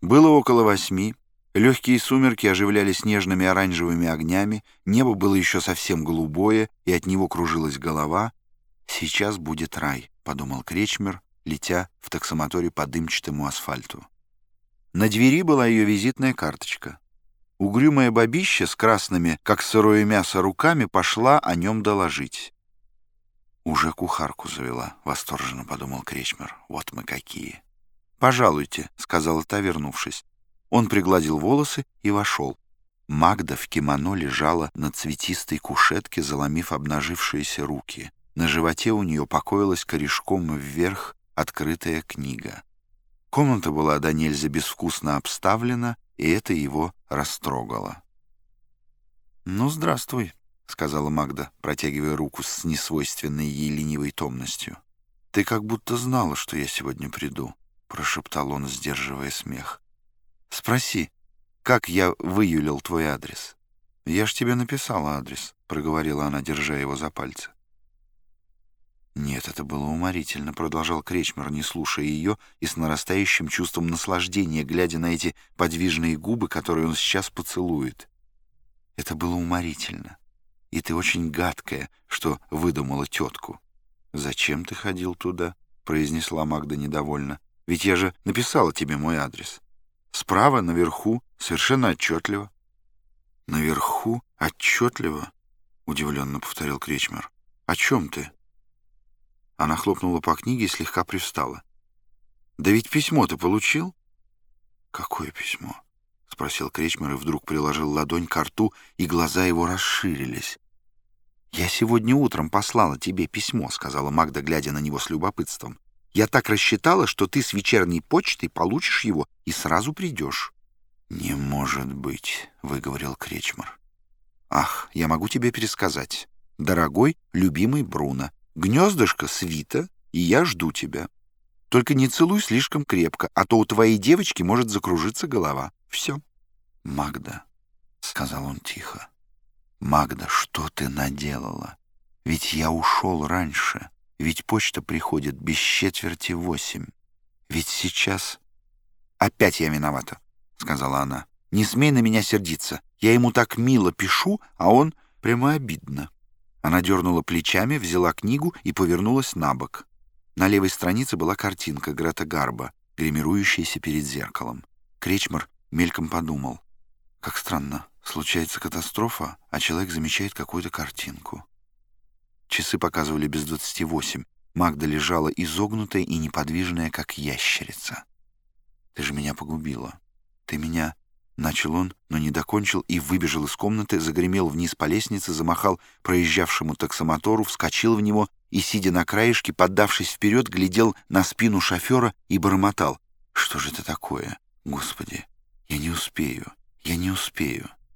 Было около восьми. Легкие сумерки оживляли снежными оранжевыми огнями, небо было еще совсем голубое, и от него кружилась голова. «Сейчас будет рай», — подумал Кречмер, летя в таксомоторе по дымчатому асфальту. На двери была ее визитная карточка. Угрюмая бабища с красными, как сырое мясо, руками пошла о нем доложить. «Уже кухарку завела», — восторженно подумал Кречмер. «Вот мы какие!» «Пожалуйте», — сказала та, вернувшись. Он пригладил волосы и вошел. Магда в кимоно лежала на цветистой кушетке, заломив обнажившиеся руки. На животе у нее покоилась корешком вверх открытая книга. Комната была до нельзя безвкусно обставлена, и это его растрогало. «Ну, здравствуй», — сказала Магда, протягивая руку с несвойственной ей ленивой томностью. «Ты как будто знала, что я сегодня приду» прошептал он, сдерживая смех. «Спроси, как я выюлил твой адрес?» «Я ж тебе написала адрес», — проговорила она, держа его за пальцы. «Нет, это было уморительно», — продолжал Кречмер, не слушая ее и с нарастающим чувством наслаждения, глядя на эти подвижные губы, которые он сейчас поцелует. «Это было уморительно. И ты очень гадкая, что выдумала тетку». «Зачем ты ходил туда?» — произнесла Магда недовольно. Ведь я же написала тебе мой адрес. Справа, наверху, совершенно отчетливо. Наверху, отчетливо? Удивленно повторил Кречмер. О чем ты? Она хлопнула по книге и слегка привстала. Да ведь письмо ты получил? Какое письмо? Спросил Кречмер и вдруг приложил ладонь к рту, и глаза его расширились. «Я сегодня утром послала тебе письмо», — сказала Магда, глядя на него с любопытством. Я так рассчитала, что ты с вечерней почтой получишь его и сразу придешь». «Не может быть», — выговорил Кречмар. «Ах, я могу тебе пересказать. Дорогой, любимый Бруно, гнездышко свита, и я жду тебя. Только не целуй слишком крепко, а то у твоей девочки может закружиться голова. Все». «Магда», — сказал он тихо, — «Магда, что ты наделала? Ведь я ушел раньше». Ведь почта приходит без четверти восемь. Ведь сейчас... «Опять я виновата», — сказала она. «Не смей на меня сердиться. Я ему так мило пишу, а он прямо обидно». Она дернула плечами, взяла книгу и повернулась на бок. На левой странице была картинка Грета Гарба, гримирующаяся перед зеркалом. Кречмар мельком подумал. Как странно, случается катастрофа, а человек замечает какую-то картинку. Часы показывали без двадцати восемь. Магда лежала изогнутая и неподвижная, как ящерица. «Ты же меня погубила. Ты меня...» Начал он, но не докончил и выбежал из комнаты, загремел вниз по лестнице, замахал проезжавшему таксомотору, вскочил в него и, сидя на краешке, поддавшись вперед, глядел на спину шофера и бормотал. «Что же это такое? Господи, я не успею, я не успею».